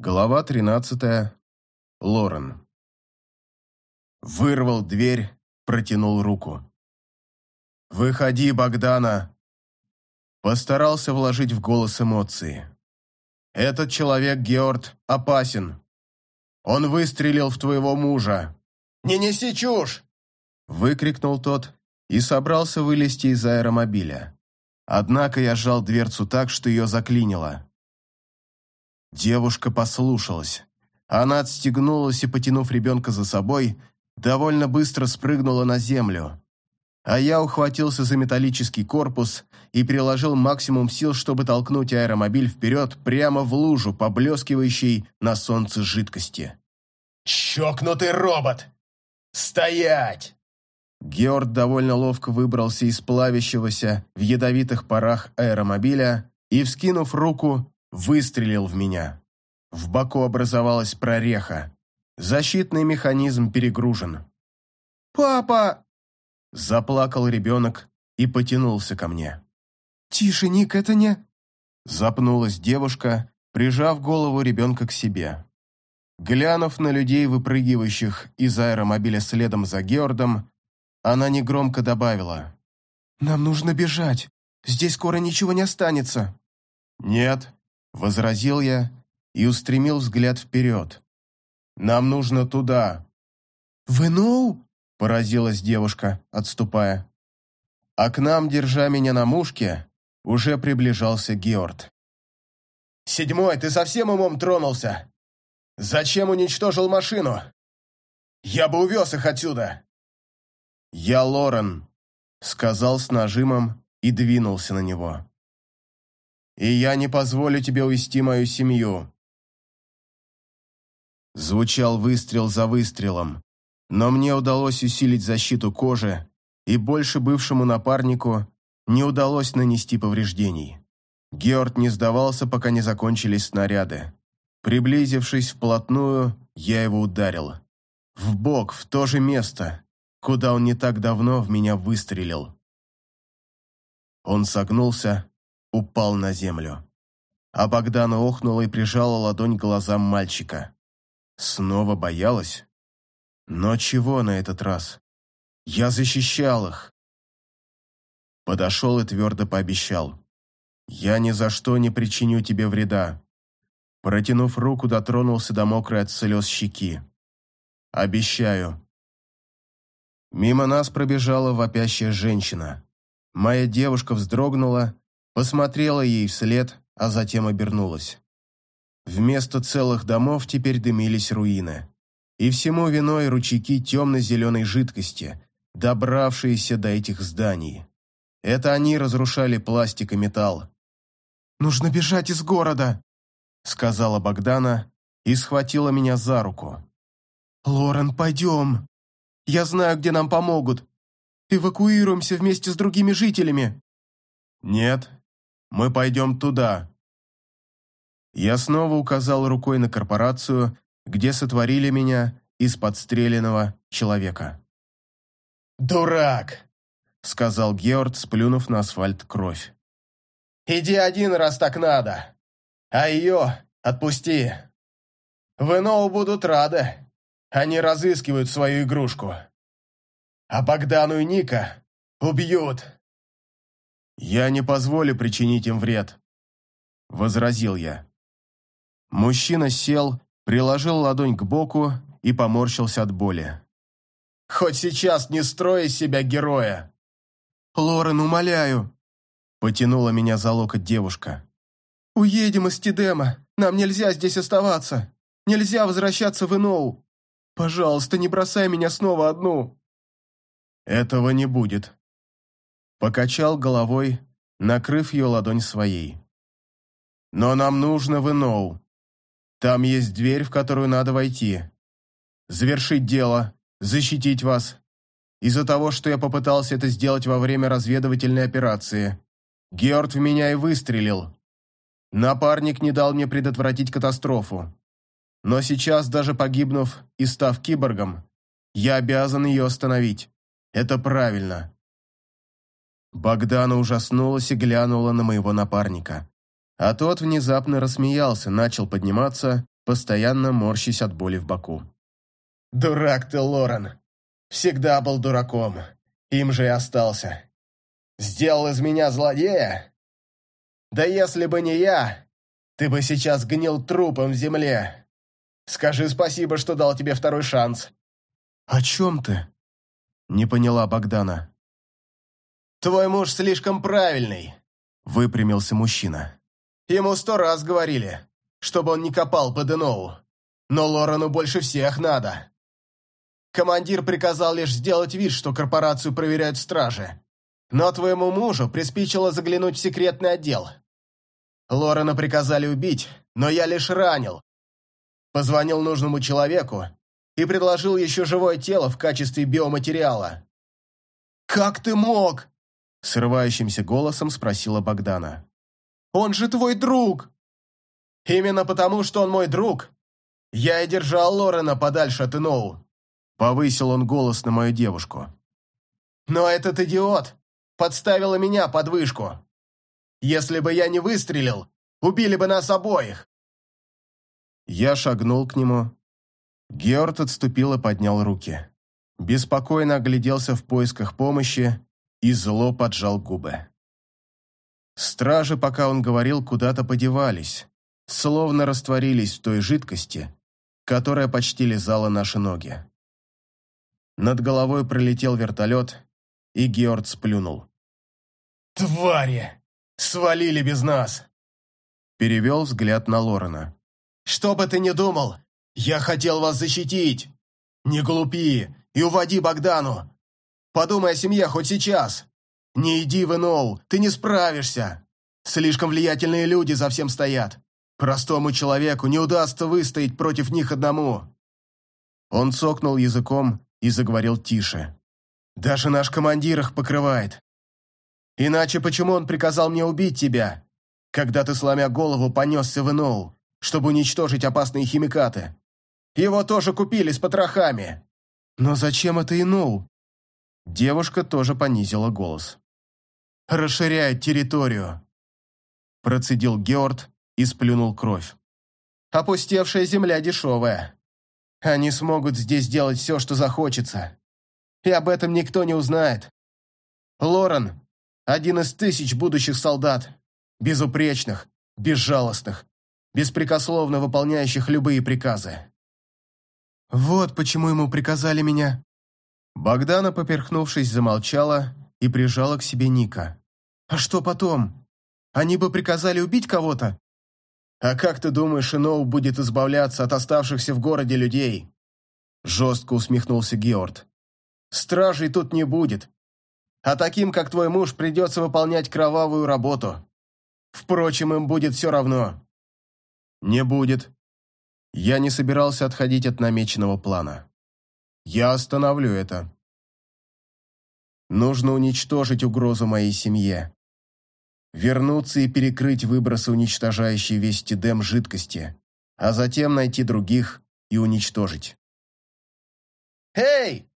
Глава 13. Лорен. Вырвал дверь, протянул руку. «Выходи, Богдана!» Постарался вложить в голос эмоции. «Этот человек, Георг, опасен. Он выстрелил в твоего мужа». «Не неси чушь!» Выкрикнул тот и собрался вылезти из аэромобиля. Однако я сжал дверцу так, что ее заклинило. Девушка послушалась. Она отстегнулась и, потянув ребенка за собой, довольно быстро спрыгнула на землю. А я ухватился за металлический корпус и приложил максимум сил, чтобы толкнуть аэромобиль вперед прямо в лужу, поблескивающей на солнце жидкости. «Чокнутый робот! Стоять!» Георг довольно ловко выбрался из плавящегося в ядовитых парах аэромобиля и, вскинув руку, выстрелил в меня. В боку образовалась прореха. Защитный механизм перегружен. «Папа!» Заплакал ребенок и потянулся ко мне. «Тише, Ник, это не...» Запнулась девушка, прижав голову ребенка к себе. Глянув на людей, выпрыгивающих из аэромобиля следом за Геордом, она негромко добавила. «Нам нужно бежать. Здесь скоро ничего не останется». «Нет», — возразил я и устремил взгляд вперед. «Нам нужно туда». «Вы ноу?» — поразилась девушка, отступая. А к нам, держа меня на мушке, уже приближался Георг. «Седьмой, ты совсем умом тронулся? Зачем уничтожил машину? Я бы увез их отсюда!» «Я Лорен», — сказал с нажимом и двинулся на него. «И я не позволю тебе увести мою семью». Звучал выстрел за выстрелом, но мне удалось усилить защиту кожи, и больше бывшему напарнику не удалось нанести повреждений. Георг не сдавался, пока не закончились снаряды. Приблизившись вплотную, я его ударил. В бок, в то же место, куда он не так давно в меня выстрелил. Он согнулся, упал на землю. А Богдана охнула и прижала ладонь к глазам мальчика. Снова боялась? Но чего на этот раз? Я защищал их. Подошел и твердо пообещал. Я ни за что не причиню тебе вреда. Протянув руку, дотронулся до мокрой от слез щеки. Обещаю. Мимо нас пробежала вопящая женщина. Моя девушка вздрогнула, посмотрела ей вслед, а затем обернулась. Вместо целых домов теперь дымились руины. И всему виной ручейки темно-зеленой жидкости, добравшиеся до этих зданий. Это они разрушали пластик и металл. «Нужно бежать из города», — сказала Богдана и схватила меня за руку. «Лорен, пойдем. Я знаю, где нам помогут. Эвакуируемся вместе с другими жителями». «Нет, мы пойдем туда». Я снова указал рукой на корпорацию, где сотворили меня из подстреленного человека. «Дурак!» — сказал Георг, сплюнув на асфальт кровь. «Иди один, раз так надо, а ее отпусти. В ИНОУ будут рады, они разыскивают свою игрушку. А Богдану и Ника убьют». «Я не позволю причинить им вред», — возразил я. Мужчина сел, приложил ладонь к боку и поморщился от боли. «Хоть сейчас не строй из себя героя!» «Лорен, умоляю!» — потянула меня за локоть девушка. «Уедем из Тидема. Нам нельзя здесь оставаться. Нельзя возвращаться в Иноу. Пожалуйста, не бросай меня снова одну!» «Этого не будет», Покачал головой, накрыв ее ладонь своей. «Но нам нужно в Иноу. Там есть дверь, в которую надо войти. Завершить дело, защитить вас. Из-за того, что я попытался это сделать во время разведывательной операции. Георг в меня и выстрелил. Напарник не дал мне предотвратить катастрофу. Но сейчас, даже погибнув и став киборгом, я обязан ее остановить. Это правильно. Богдана ужаснулась и глянула на моего напарника. А тот внезапно рассмеялся, начал подниматься постоянно морщась от боли в боку. «Дурак ты, Лорен. Всегда был дураком. Им же и остался. Сделал из меня злодея? Да если бы не я, ты бы сейчас гнил трупом в земле. Скажи спасибо, что дал тебе второй шанс». «О чем ты?» Не поняла Богдана. «Твой муж слишком правильный», — выпрямился мужчина. «Ему сто раз говорили, чтобы он не копал по ДНО, но Лорану больше всех надо. Командир приказал лишь сделать вид, что корпорацию проверяют стражи, но твоему мужу приспичило заглянуть в секретный отдел. Лорена приказали убить, но я лишь ранил. Позвонил нужному человеку и предложил еще живое тело в качестве биоматериала. «Как ты мог?» – срывающимся голосом спросила Богдана. «Он же твой друг!» «Именно потому, что он мой друг, я и держал Лорена подальше от Иноу», – повысил он голос на мою девушку. «Но этот идиот подставила меня под вышку. Если бы я не выстрелил, убили бы нас обоих. Я шагнул к нему. Георг отступил и поднял руки. Беспокойно огляделся в поисках помощи и зло поджал губы. Стражи, пока он говорил, куда-то подевались, словно растворились в той жидкости, которая почти лизала наши ноги. Над головой пролетел вертолет, и Георг сплюнул. «Твари! Свалили без нас!» Перевел взгляд на Лорена. «Что бы ты ни думал, я хотел вас защитить! Не глупи и уводи Богдану! Подумай о семье хоть сейчас! Не иди в Иноу, ты не справишься! Слишком влиятельные люди за всем стоят! Простому человеку не удастся выстоять против них одному!» Он цокнул языком и заговорил тише. «Даже наш командир их покрывает. Иначе почему он приказал мне убить тебя, когда ты, сломя голову, понесся в Иноу, чтобы уничтожить опасные химикаты? Его тоже купили с потрохами. Но зачем это Иноу? Девушка тоже понизила голос. «Расширяет территорию», – процедил Георд и сплюнул кровь. «Опустевшая земля дешевая. Они смогут здесь сделать все, что захочется. И об этом никто не узнает. Лорен один из тысяч будущих солдат, безупречных, безжалостных, беспрекословно выполняющих любые приказы. Вот почему ему приказали меня. Богдана, поперхнувшись, замолчала и прижала к себе Ника. А что потом? Они бы приказали убить кого-то? А как ты думаешь, Иноу будет избавляться от оставшихся в городе людей? Жестко усмехнулся Георг. Стражей тут не будет, а таким, как твой муж, придется выполнять кровавую работу. Впрочем, им будет все равно». «Не будет. Я не собирался отходить от намеченного плана. Я остановлю это. Нужно уничтожить угрозу моей семье. Вернуться и перекрыть выбросы, уничтожающие весь тидем жидкости, а затем найти других и уничтожить. «Эй!»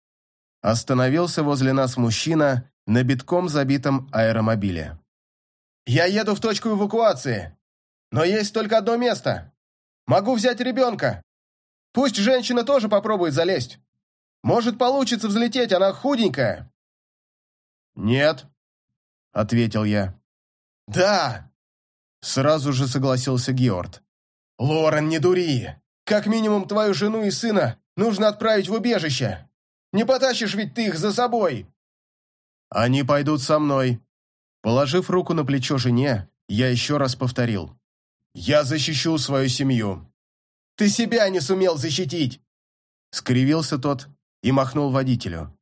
Остановился возле нас мужчина на битком забитом аэромобиле. «Я еду в точку эвакуации, но есть только одно место. Могу взять ребенка. Пусть женщина тоже попробует залезть. Может, получится взлететь, она худенькая». «Нет», — ответил я. «Да», — сразу же согласился Георг. «Лорен, не дури. Как минимум твою жену и сына нужно отправить в убежище. Не потащишь ведь ты их за собой!» «Они пойдут со мной». Положив руку на плечо жене, я еще раз повторил. «Я защищу свою семью». «Ты себя не сумел защитить!» Скривился тот и махнул водителю.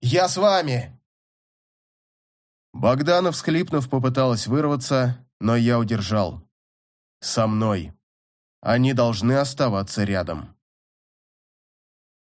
«Я с вами!» Богданов, всхлипнув, попыталась вырваться, но я удержал. «Со мной. Они должны оставаться рядом».